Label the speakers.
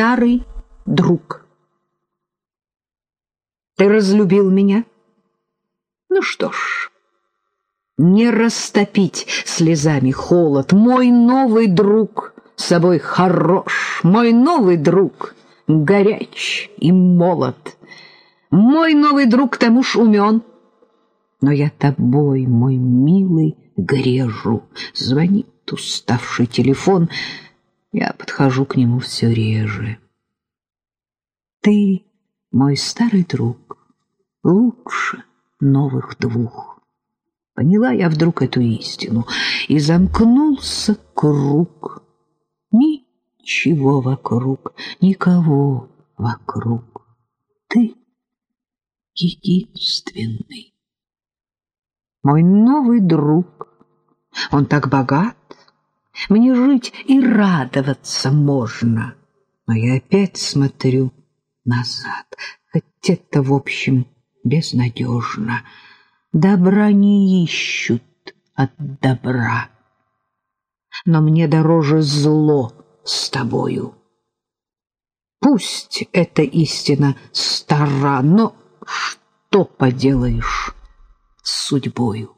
Speaker 1: старый друг. Ты разлюбил меня? Ну что ж, не растопить слезами холод. Мой новый друг с собой хорош, мой новый друг горяч и молод. Мой новый друг тому ж умен, но я тобой, мой милый, грежу. Звонит уставший телефон, я подхожу к нему все реже. Ты, мой старый друг, лучше новых двух. Поняла я вдруг эту истину, и замкнулся круг. Ничего вокруг, никого вокруг. Ты единственный. Мой новый друг, он так богат, мне жить и радоваться можно. Но я опять смотрю назад, хоть это, в общем, безнадежно. Добра не ищут от добра. Но мне дороже зло с тобою. Пусть эта истина стара, но что поделаешь с судьбою?